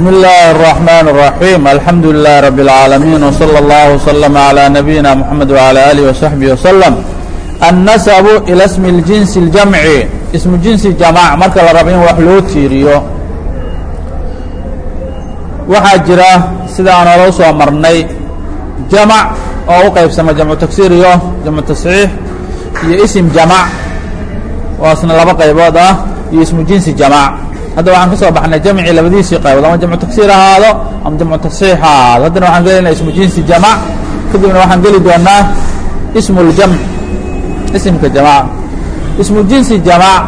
بسم الله الرحمن الرحيم الحمد لله رب العالمين وصلى الله وسلم على نبينا محمد وعلى آله وصحبه وسلم النسب إلى اسم الجنس الجمعي اسم جنس جماع marka la rabo in wax loo tiiriyo waxaa jira sida aan olo soo marnay jamac oo u qaybsama jamcu tagsiir iyo jamcu tasxiix iyo isim jamac oo isna laba qaybood ah iyo ismu jinsi jamac hadda waxaan ka soo baxnay jamcii labadiisii qaybood ama jamcu tagsiir ahaado ama jamcu tasxiix ha ahaado. Haddana waxaan gelinaa ismu jinsi jamac kadibna waxaan geli doonaa ismu ljamc isimka jamac. Ismu jinsi jamac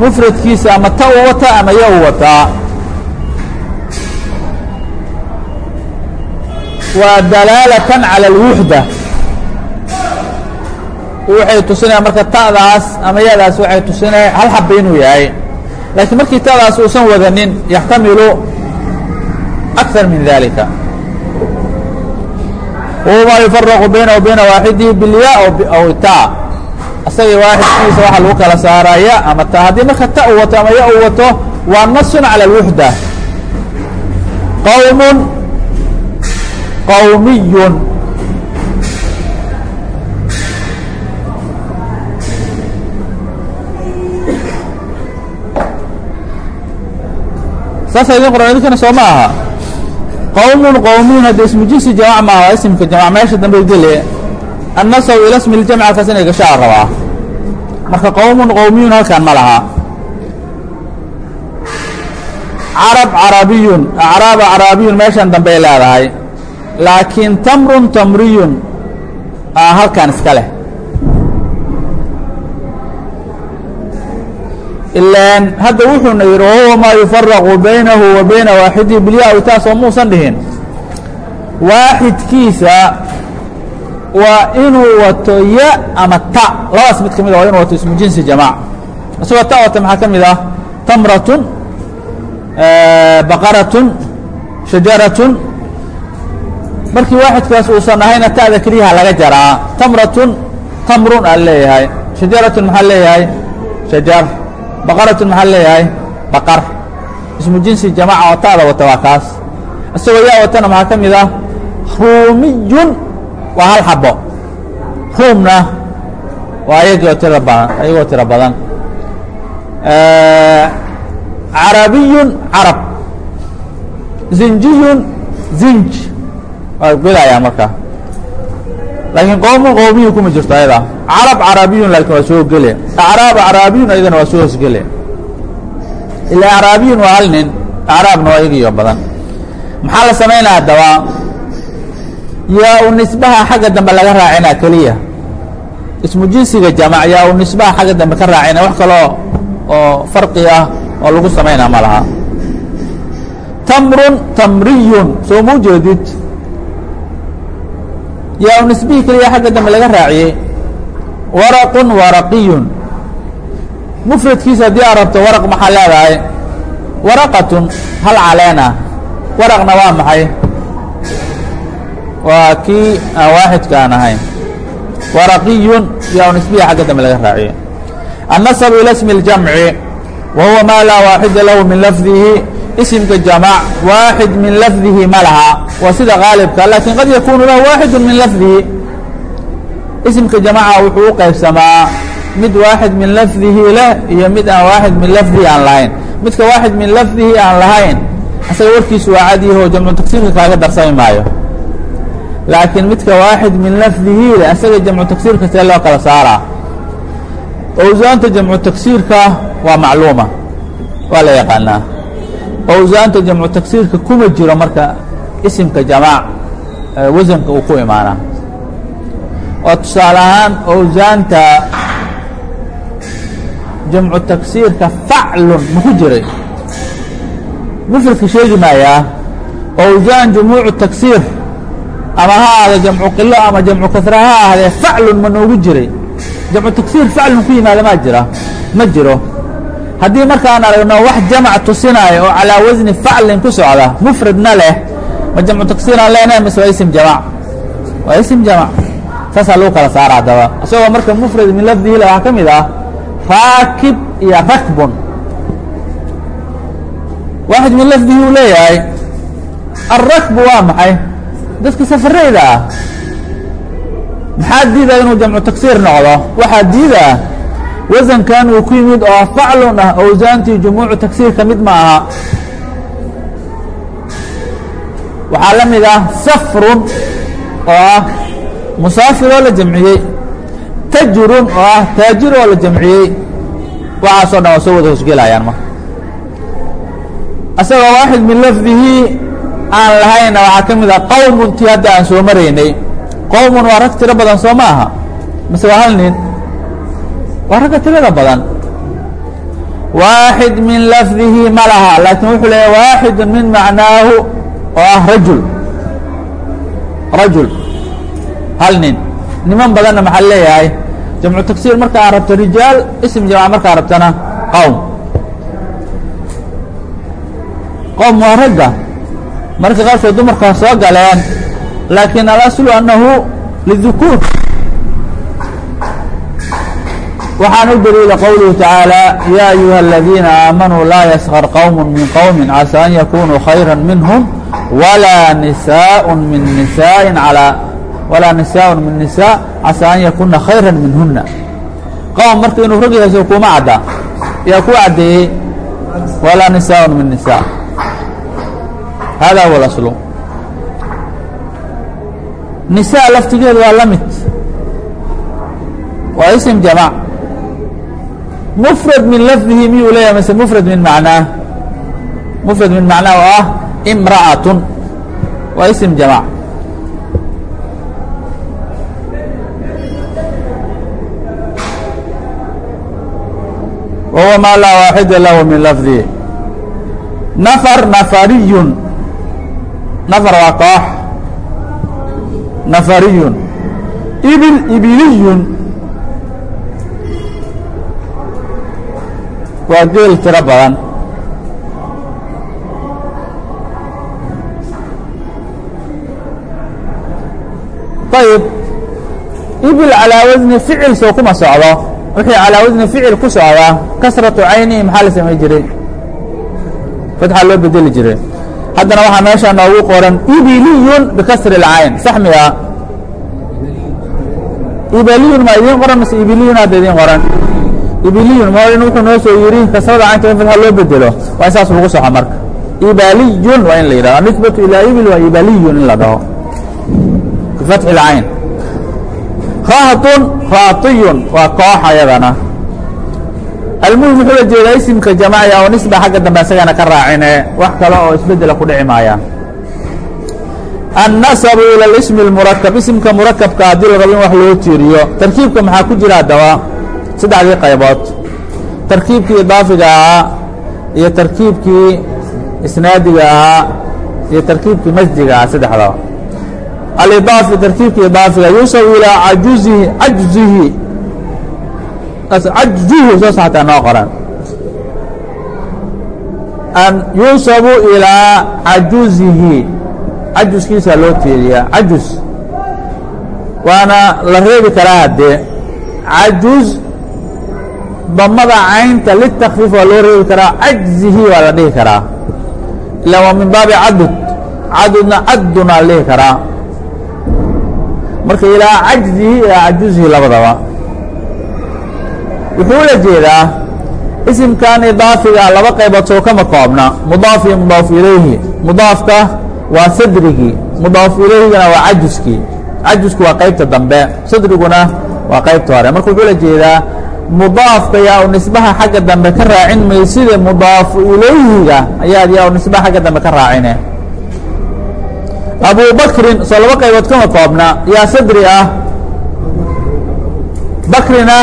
mufradkiisa ama ta u wata ama ya u wataa. Waa dalaalatan cala alwuxda. Waxay tusinaya marka ta'daas ama yadaas waxay tusinaya hal xaba inuu yahay laakiin markii ta'daas uusan wadanin yaxtamilu akar min dalika wma yufaraqu baynahu bayna waaxidihi bilya aw ta. Asagii waaxidkiisa waxaa lagu kala saaraya ama ta. Haddii marka ta u wato ama ya u wato waa nasun calى اlwuxda qowm qowmiy saasa idin qoran idinkana soo ma aha qowm qowmiyun hadda ismu jinsi jamac maaha waa isimka jamac meesha dambe gele annasaw ila smi ljamc halkaas inay gashaa rabaa. Marka qowmun qowmiyun halkan ma laha. Carab carabiyun acraaba carabiyun meeshan dambey leedahay. Laakiin tamrun tamriyun halkan iska leh ilaan hadda wuxuuna yidhi wahuwa maa yufaraqu baynahu wa bayna waaxidihi bilya taasoo muusan dhihin waaxidkiisa waa inuu wato ya ama ta labadaas mid ka mid a waa inuu wato ismu jinsi jamac isagoo ta wata maxaa ka mid ah tamratun baqaratun shajaratun markii waaxidkaas uusan ahayna ta'da keliyaha laga jaraa tamratun tamrun aa leeyahay shajaratun maxaa leeyahay shajar baqaratun maxaa leeyahay? Baqar. Ismu jinsi jamaca oo ta'da wata waa kaas. Isagoo yaa watana maxaa ka mid ah? Ruumiyun waa hal xabo ruumna waa ayagoo tira badan ayagoo tiro badan. Carabiyun carab. Zinjiyun zinj. Waa gelayaa marka laakiin qowmun qowmiyu kuma jirto ayada carab carabiyun laakiin waa soo gele acraab acraabiyun ayadana waa soo hosgele ilaa acraabiyun waa hal nin acraabna waa iyagiyo badan maxaa la samaynaa haddaba yaa u nisbaha xagga dambe laga raacina keliya ismu jinsiga jamac yaa u nisbaha xagga dambe ka raacina wax kaloo oo farqi ah oo lagu samaynaa ma laha tamrun tamriyun soo ma ujeedid yaa u nisbihii keliya xagga dambe laga raaciyey. Waraqun waraqiyun. Mufradkiisa haddii aa rabto waraq maxaa leedahay? Waraqatun hal caleen ah. Waraqna waa maxay? Waa kii aan waaxidka aan ahayn. Waraqiyun yaa u nisbiya xagga dambe laga raaciyo annasabu ila smi اljamci wa huwa maa laa waaxida lahu min lafdihi isimka jamac waaxid min lafdihi ma laha. Waa sida qaalibka laakiin qad yakunu lahu waaxidu min lafdihi. Isimka jamaca wuxuu u qaybsamaa mid waaxid min lafdihi leh iyo mid aan waaxid min lafdihi aan lahayn. Midka waaxid min lafdihi aan lahayn asaga warkiisu waa cadyaho jamcu tagsiirka kaaga darsami maayo. Laakiin midka waaxid min lafdihi leh asaga jamcu tagsiirka see loo kala saaraa. Owsaanta jamcu tagsiirka waa macluuma. Waa la yaqaanaa owsaanta jamcu tagsiirka kuma jiro marka isimka jamaac wasanka uu ku imaanaa oo tusaale ahaan owsaanta jamcu tagsiirka faclun maku jiray. Mufradka sheegi maayaa owsaan jumuucu tagsiir ama ha ahdo jamcu qilo ama jamcu kasra ha ahdee faclun ma noogu jiray. Jamcu tagsiir faclun ku yimaada maa jira ma jiro haddii markaan aragno wax jamac tusinaayo oo calaa wasni faclin ku socda mufradna leh ma jamcu tagsiiraan leenahay mise waa isim jamac? Waa isim jamac. Saasaa lagu kala saara haddaba. Isagoo marka mufrad min lafdihi waxaa ka mid ah raakib iyo rakbun. Waaxid min lafdihi uu leeyahay alrakbu waa maxay? Dadka safarayda ah. Maxaa diidaa inuu jamcu tagsiir noqdo? Waxaa diidaa wasankan uu ku yimid oo faclun ah owsaantii jumuucu tagsiir ka mid ma aha. Waxaa la mid ah safrun oo ah musaafir oo la jamciyey tajrun oo ah taajir oo la jamciyey. Waxaasoo dhan waa soo wada hosgelayaan marka asagoo waaxid min lafdihi aan lahayna waxaa ka mid ah qowmun tii hadda aan soo maraynay qowmun waa rag tiro badan soo ma aha. Mise waa hal nin waa ragga tirada badan. Waaxid min lafdihi ma laha laakiin wuxuu leeyahy waaxidu min macnaahu oo ah rajul. Rajul. Hal nin. Niman badanna maxaa leeyahay? Jamcu tagsiir marka aad rabto rijaal ism jamca markaa rabtana qowm qowm waa ragga. Marka qaarkood dumarkaa soo galeen. Laakiin alaslu annahu lidukuur waxaan u daliila qowluhu tacaalى ya ayuha aladiina aamanuu laa yaskar qowm min qowmi casى an yakunuu khayra minhm walaa nisaaء min nisaaءi alى walaa nisaaء min nisaa casى an yakuna khayra minhuna qowm marka inuu rag yahay soo kuma cadda yaa ku caddeeyey walaa nisaaء min nisaa hada huwa اlaslu nisaa laftigeedu waa la mid waa ism jamc mfrad min lafdihi miyuu leeyahay mase mfrad min macnaah mfrad min macnaah oo ah imra'atun waa ism jamc wahuwa maa laa waaxida lahu min lafdihi nafar nafariyun nafar waa koox nafariyun ibil ibiliyun waa geel tiro badan. Ayib ibil calaa wasni ficil soo kuma socdo. Wixii calaa wasni ficil ku socdaa kasratu caynihi maxaa la samay jiray? Fatxa loo bedeli jiray. Haddana waxaa meeshaa noogu qoran ibiliyun bikasri اlcayn sax miya? Ibaliyun ma idiin qoran mase ibiliyun hadda idiin qoran ibiliyun moolin wuxuu noo soo yidhi kasrada caynta in fatxa loo bedelo waa in saas lagu soxo marka ibaliyun waa in la yidhahdo anisbatu ilaa ibil waa ibaliyun in la dhaho bifatxi اlcayn khaatun khaatiyun waa koox ayadana almuhim wuxuu la jeedaa isimka jamacya oo nisba xagga dambe isagana ka raacine wax kale oo isbedela ku dhici maaya annasabu ila اlismi اmurakab isimka murakabka haddii la rabo in wax loo tiiriyo tarkiibka maxaa ku jira haddaba saddexdii qaybood. Tarkiibkii idaafiga ahaa iyo tarkiibkii isnaadiga ahaa iyo tarkiibkii masdiga ahaa saddexdaba. Alidaafi tarkiibkii idaafiga yuusabu ilaa cajuzihi cajzihi cajzuhu saas xataa noo qoran an yuusabu ilaa cajuzihi cajuskiisa loo teediyaa cajuz waana la reebi karaa haddee. Cajuz damada caynta litakfiif waa loo reebi karaa cajzihi waa la dhihi karaa. Ila waa min baabi cadud cadudna cadduna la dhihi karaa. Marka ilaa cajzihi ilaa cajuzihi labadaba. Wuxuu la jeedaa isimkan idaafiga laba qaybood soo kama koobna. Mudaaf iyo mudaaf ilayhi. Mudaafka waa sadrigii mudaaf ilayhigana waa cajuskii cajusku waa qaybta dambe. Sadriguna waa qaybta hore. Marka wuxuu la jeedaa mudaafka yaa nisbaha xagga dambe ka raacin mayside mudaafu ilayhiga ayaad yaa nisbaha xagga dambe ka raacine. Abu bakrin soo laba qaybood kama koobna yaa sadri ah. Bakrina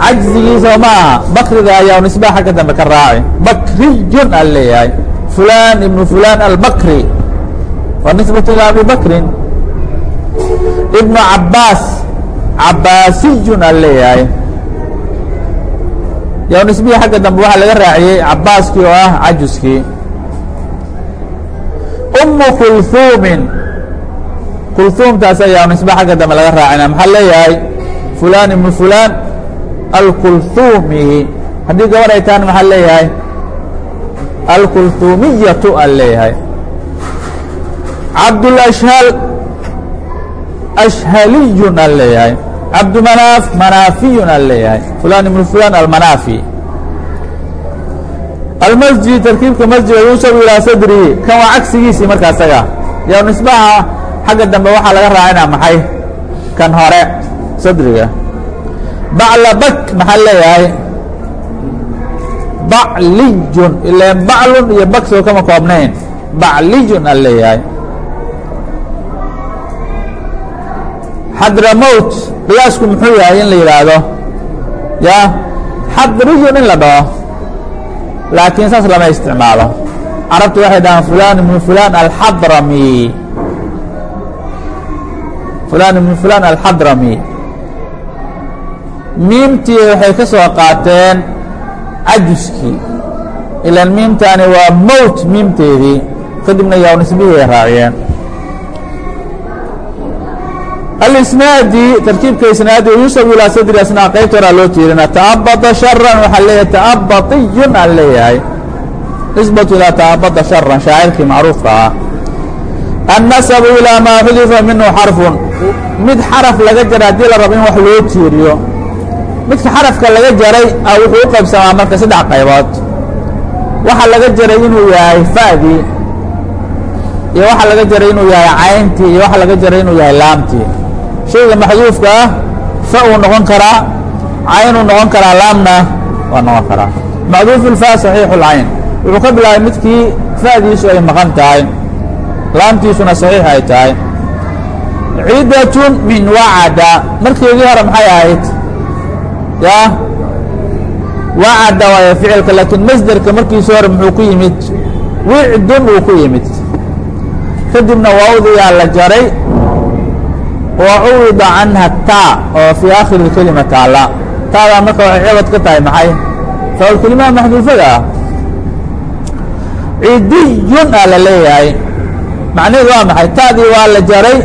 cajzigiisa ma aha. Bakriga ayaa nisbaha xagga dambe ka raaci bakriyun a leeyahay. Fulan ibnu fulan albakri. Waa nisbatu ilaa abi ibnu cabaas cabaasiyun a leeyahay yaa nisbihii xagga dambe waxaa laga raaciyey cabaaskii oo ah cajuskii umu kulhuumin kulhuumtaas ayaa nisba xagga dambe laga raacina maxaa leeyahay? Fulan ibnu fulan alkulhuumihi haddii gabar ay tahana maxaa leeyahay? Alkultuumiyatu aan leeyahay. Cabdulashhal ashhaliyun aan leeyahay cabdumanaaf manaafiyun aan leeyahay fulan ibnu fulan almanaafi almasjid tarkiibka masjida yuusabu ilaa sadrihi kan waa cagsigiisii marka isaga yo nisbaha xagga dambe waxaa laga raacina maxay? Kan hore sadriga. Baclabak maxaa leeyahay? Baclijun ilan baclun iyo baksoo kama koobnayn. Baclijun aan leeyahay xadramowt qiyaasku muxuu yahay in la yidhaahdo ya xadriyun in la dhaho. Laakiin saas lama isticmaalo. Carabtu waxay dhahaan fulan ibnu fulan alxadrami fulan ibnu fulan alxadrami miimtii waxay ka soo qaateen cajuskii ilan miimtaani waa mowt miimteedii. Kadibna yaw nisbihii ay raaciyeen alisnaadi tarkiibka isnaadi yuusabu ilaa sadri asnaa qaybta horaa loo tiirina ta'abada sharan waxaa leeyahay ta'abatiyun aan leeyahay nisbatu ilaa ta'abada sharan shaacirkii macruufka ah annasabu ilaa maa xudifa minhu xarfun mid xaraf laga jaray haddii la rabo in wax loo tiiriyo midka xarafka laga jaray a wuxuu u qaybsamaa marka saddex qaybood waxa laga jaray inuu yahay fa'dii iyo waxa laga jaray inuu yahay cayntii iyo waxa laga jaray inuu yahay laamtii shayga maxduufka ah fa uu noqon karaa caynuu noqon karaa laamna waa noqon karaa. Maxduufu lfa saxiixu lcayn wuxuu ka bilaabay midkii fa'diisu ay maqan tahay. Laamtiisuna saxiix ay tahay. Cidatun min wacada. Markeedii hore maxay ahayd? Ya? Wacada waayo ficilka laakiin masderka markiisi hore muxuu ku yimid. Wicdun uu ku yimid. Kadibna waawdiyaa la jaray wa cuwida canha taa oo fii aakhiri اkelima taala taadaa marka waxay cibad ka tahay maxay faulkelimaha maxduufada ah cidiyun aa la leeyahay macnaheedu waa maxay taadii waa la jaray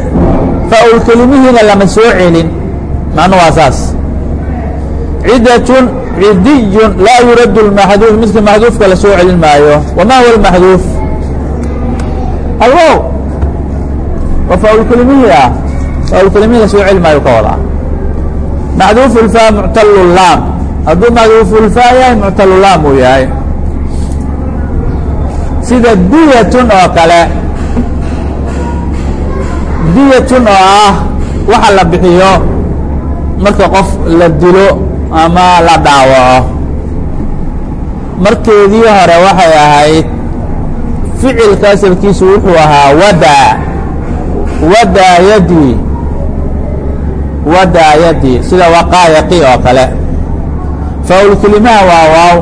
faulkelimihiina lama soo celin macnu waa saas cidatun cidiyun laa yuradu اlmaxduuf midka maxduufka la soo celin maayo wama huwa اlmaxduuf alwow waa faulkelimihii ah faulkelimihii la soo celi maayo ka wadaa maxduufulfaa yahay sida diyatun oo kale diyatun oo ah waxa la bixiyo marka qof la dilo ama la dhaawaco markeedii hore waxay ahayd ficilka asalkiisu wuxuu ahaa wadaa wadaa yadii wadaa yadii sida waqaayaqi oo kale. Faulkelimaha waa waaw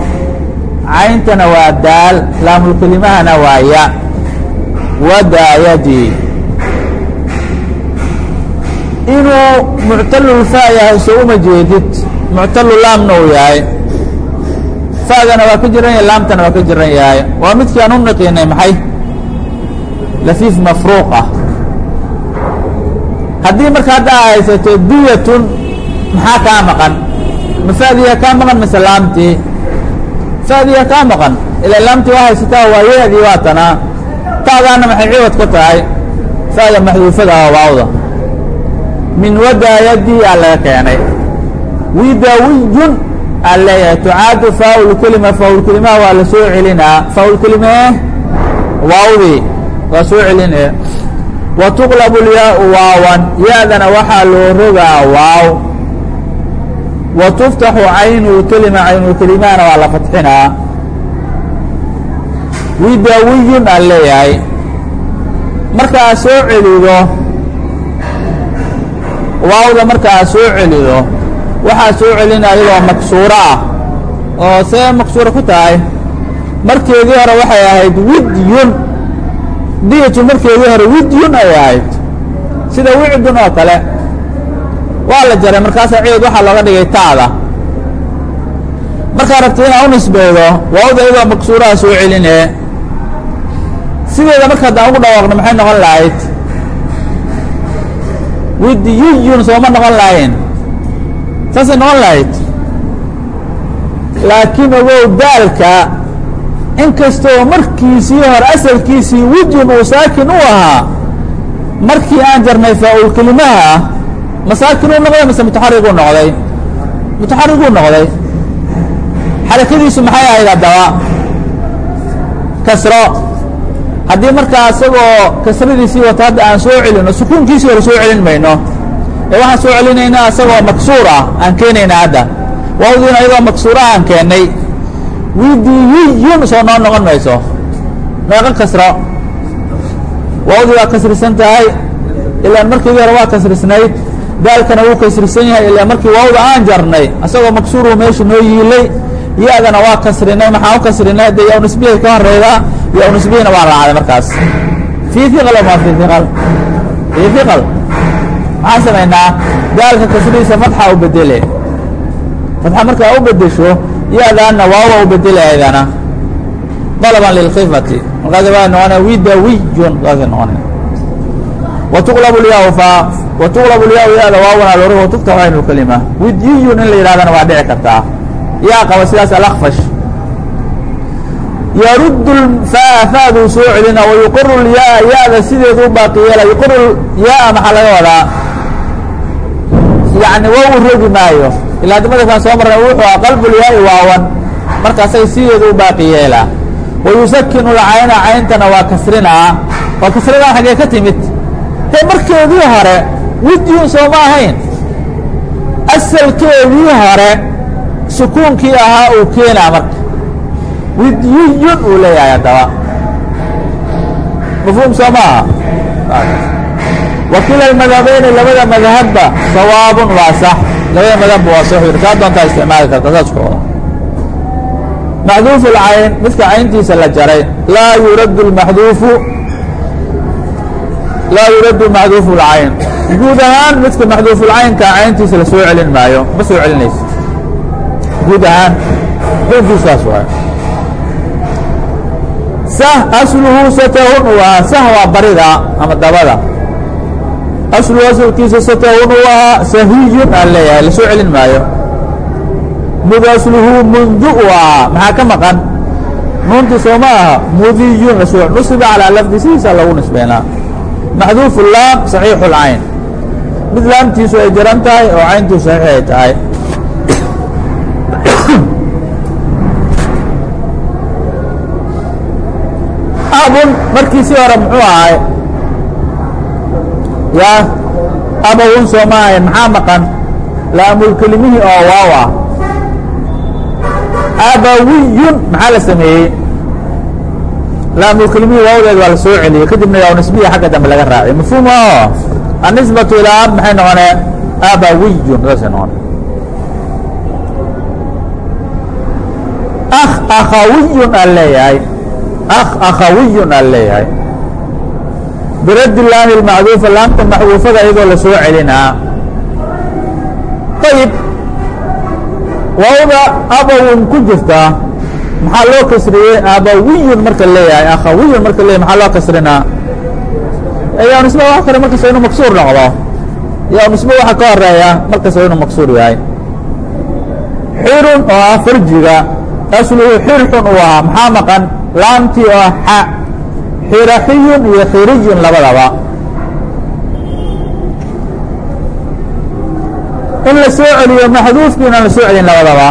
cayntana waa daal laamulkelimahana waa ya. Wadaa yadii inuu muctalulfaa yahay soo uma jeedid muctalu laamna uu yahay. Fa'dana waa ka jiran yahay laamtana waa ka jiran yahay. Waa midkii aan u naqiinay maxay? Lafiif mafruuq ah haddii marka hadda a haysato diyatun maxaa kaa maqan? Ma fa'diya kaa maqan mise laamtii? Fa'diya kaa maqan. Ilaa laamtii waa haysataa waa yeedii waa tanaa. Taadaana maxay ciwad ka tahay? Fa'da maxduufada ah waawda min wadaayadii aa laga keenay. Widawiyun aa leeyahay. Tucaadu faaulkelima faaulkelimaha waa la soo celinaa. Faaulkelimee waawdii waa soo celine wa tuqlabu lyaau waawan ya-dana waxaa loo rogaa waaw. Wa tuftaxu caynulkelima caynulkelimahana waa la fatxinaa. Widawiyun aa leeyahay. Markaa soo celido waawda markaa soo celido waxaa soo celina iyadoo maksuuro ah. Oo see maksuuro ku tahay markeedii hore waxay ahayd widyun diyatu markeedii hore widyun ay ahayd. Sida wicdun oo kale. Waa la jaray markaasaa ciid waxaa looga dhigay taada. Markaa rabta inaa u nisbeedo waawda iyadoo maksuuraha soo celine sideeda marka haddaan ugu dhawaaqno maxay noqon lahayd? Widiyiyun sooma noqon lahayn. Saasay noqon lahayd? Laakiin ogow daalka inkastoo markiisii hore asalkiisii wijun uu saakin u ahaa markii aan jarnay faa-ul kelimaha masaakin uu noqday mise mutaxariguu noqday? Mutaxariguu noqday. Xarakadiisu maxay ahayd haddaba kasro. Haddii markaa isagoo kasradiisii wata hadda aan soo celino sukuunkiisii hore soo celin mayno. Ee waxaan soo celinaynaa isagoo maksuur ah aan keenayna hadda. Wawdiina iyagoo maksuura aan keennay widiyiyun soo noo noqon mayso? Meeqo kasro wawdii waa kasrisan tahay ilaan markiidii hore waa kasrisnayd daalkana wuu kasrisan yahay ilaa markii wawda aan jarnay. Isagoo maksuuruu meesha noo yiilay ya-dana waa kasrinay maxaan u kasrinay hadde yaw nisbihay ka horeydaa yaw waa raacday markaas. Fii iqal ma fii iqal fii iqal maxaan samaynaa? Daalka kasridiisa madxa u bedele madxa markaa u bedesho ya-daana waawa u bedele aydana dalaban lilkhifati markaas waa noqona widawiyun saasay noqona watuqlab lyaa fa watuqlab lyaa ya-da waawana lor watugta aynu lkalima widiyun in la yidhahdana waa dhici kartaa yaa qaba sidaas alakfash yaruddu faa faaduu soo celina wayuqiru lyaa ya-da sideedu baaqi yeela yuqiru yaa maxaa laga wadaa yani waa u rogi maayo ilaa dimadasaan soo marnay wuxuu ah qalbulyaai waawan. Markaasay sideedu u baaqi yeelaa wayusakinu lcayna cayntana waa kasrinaa waa kasrinaa xaggee ka timid. Dee markeedii hore widyun soo ma ahayn. Asalkeedii hore sukuunkii ahaa uu keenaa marka. Widyiyun uu leeyahay haddaba. Mafhuum soo ma aha? Wakila almadhabeyni labada madhabba sawaabun waa sax labada madhabba waa sax yiri kaa doontaa isticmaali karta saas ku wada maxduufu اlcayn midka cayntiisa la jaray laa yuraddu maxduufu laa yuraddu maxduufu اlcayn guud ahaan midka maxduufulcaynka cayntiisa la soo celin maayo ma soo celinayso guud ahaan xukunkiisaas waay sah asluhu satahun ahaa sah waa barida ama dabada asluhu asalkiisa satahun uu ahaa sahiyun aan leeyahay la soo celin maayo mud asluhu mundu uu ahaa maxaa ka maqan nuuntii soo ma aha mudiyun la soo nusiba calaa lafdi lagu nisbeynaa maxduufu laam saxiixu lcayn mid laamtiisu ay jaran tahay oo cayntuu saxiix ay tahay abun markiisii hore muxuu ahay ya abawun soo ma ahayn maxaa maqan? Laamulkelimihii oo waaw ah abawiyun maxaa la sameeyey? Laamulkelimihii waawdeed waa la soo celiyey. Kadibna yaa nisbiya xagga dambe laga raaciyay mafhuum o annisbatu ilaa ab maxay noqonee? Abawiyun saasay noqone akh akhawiyun aan leeyahay. Akh akhawiyun aan leeyahay biraddi laami lmacduufa laamta maxduufada iyadoo la soo celinaa ayib waawda abawun ku jirta. Maxaa loo kasriyey? Abawiyun marka leeyahay akhawiyun marka leeyahay maxaa loo kasrinaa yaa nisbe wax kale markasta inuu maksuur noqdo. Yaa nisbe waxa ka horreeya markasta inuu maksuur yahay. Xirun oo ah farjiga asluhu xirxun uu ahaa. Maxaa maqan? Laamtii oo ah xiraxiyun iyo khiriyun labadaba in la soo celiyo maxduufkiina la soo celin labadaba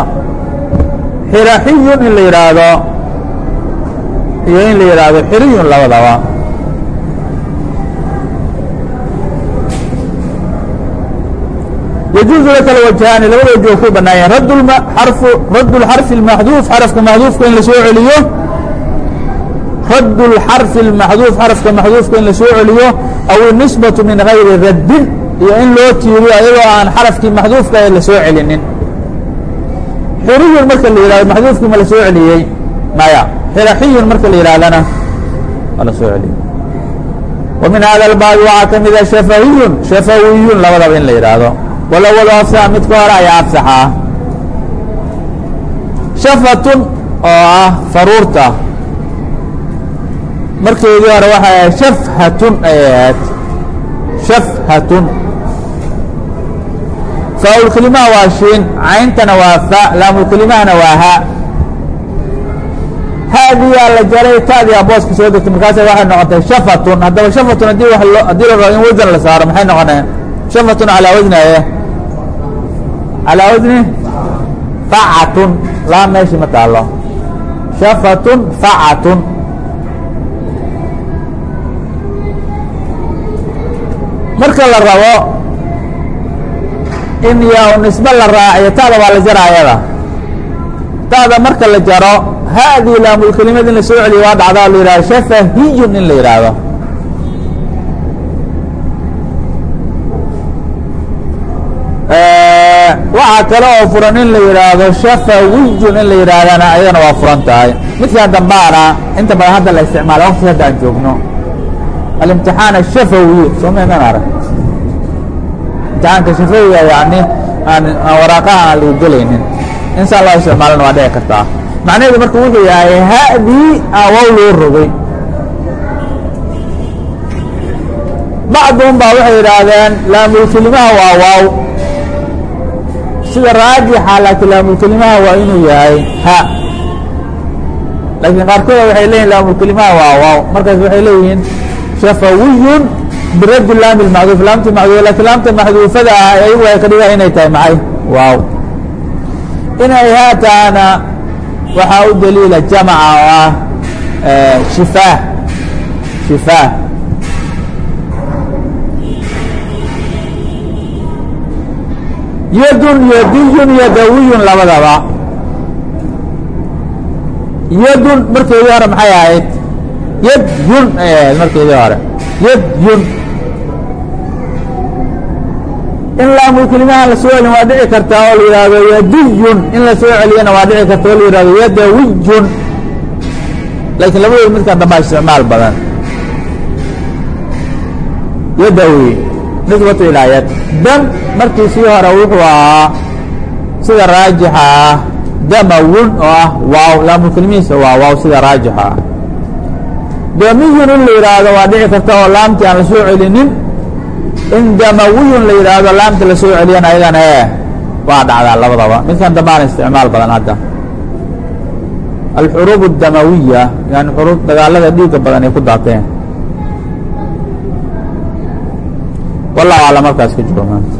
xiraxiyun in la yidhaahdo iyo in la yidhaahdo xiriyun labadaba يجuز laka wجهaani labada wج ku banaayeen radd الxarف الmaxduuf xarفka maxduufka in la soo celiyo radd الxarف الmaxduuf xarفka maxduufka in la soo celiyo aw النisbaة min غayri raddin iyo in loo tiiriyo ayagoo aan xarafkii maxduufka ee la soo celinin xiriyun marka la yihahdo maxduufkii ma la soo celiyey maya xiraxiyun marka la yihahdana ma la soo celiyey wa min hada اlbaab waxaa ka mida shafahiyun shafawiyun labadaba in la yidhaahdo walawalo afsax midka hore ayaa afsaxaa shafatun oo ah faruurta markeedii hore waxay ahayd shafhatun ayay ahayd shafhatun faaulkelimaha waa shiin cayntana waa fa laamulkelimahana waa ha. Haadiyaa la jaray taadiyaa booska soo degtay markaasa waxay noqotay shafatun haddaba shafatun haddii la rabo in wasan la saaro maxay noqonaya shafatun calaa wasni aye calaa wasni facatun laa meeshii ma taalo shafatun facatun marka la rabo in yaa nisbe la raaciyo taada waa la jaraayada taada marka la jaro haadii laamulkelimad la soo celiyo waa dhacdaa la yihahdo shafahiyun in la yidhaahdo waxaa kale oo furan in la yidhaahdo shafawiyun in la yidhaahdana ayadana waa furan tahay. Midkaan dambaana inta badan hadda la isticmaala waqti hadda aan joogno alimtixaan ashafawi soo maynan arag? Imtixaanka shafawiga yani aan waraaqaha aan lagu gelaynin. Insaan loo isticmaalana waa dhici kartaa. Macnaheedu marka wuxuu yahay haddii awow loo rogay. Bacduhum baa waxay yidhaahdeen laamulkelimaha waa waaw. Sida raajixa laakiin laamulkelimaha waa inuu yahay ha. Laakiin qaarkooda waxay leeyihiin laamulkelimaha waa waaw. Markaas waxay leeyihiin shafawiyun biradi laami lmacduuf laamti macduuf lakiin laamta maxduufada ah ee iyagu ay ka dhigaan inay tahay maxay waaw inay haataana waxaa u daliila jamaca oo ah shifaah shifaah yadun yadiyun yadawiyun labadaba yadun markeedii hore maxay ahayd yadyun ay ahayd markeedii hore. Yadyun in laamulkelimaha la soo celin waa dhici kartaa oo la yidhaahdo yadiyun. In la celiyana waa dhici karta oo la yidhahdo yadawiyun. Laakiin labadood midkan dambaa isticmaal badan. Yadawi. Nisbatu ilaa yad dam markiisii hore wuxuu ahaa sida raajixa damawun oo ah waaw. Laamulkelimihiisa waa waaw sida raajixa. ah damiyun in la yidhaahdo waa dhici karta oo laamtii aan la soo celinin. In damawiyun la yidhaahdo laamta la soo celiyana ayagana e waa dhacdaa labadaba. Midkan dambaan isticmaal badan hadda. Alxuruub اdamawiya yani xuruub dagaalada dhiiga badan ay ku daateen. Wallahu aclam markaas ka jiro maanta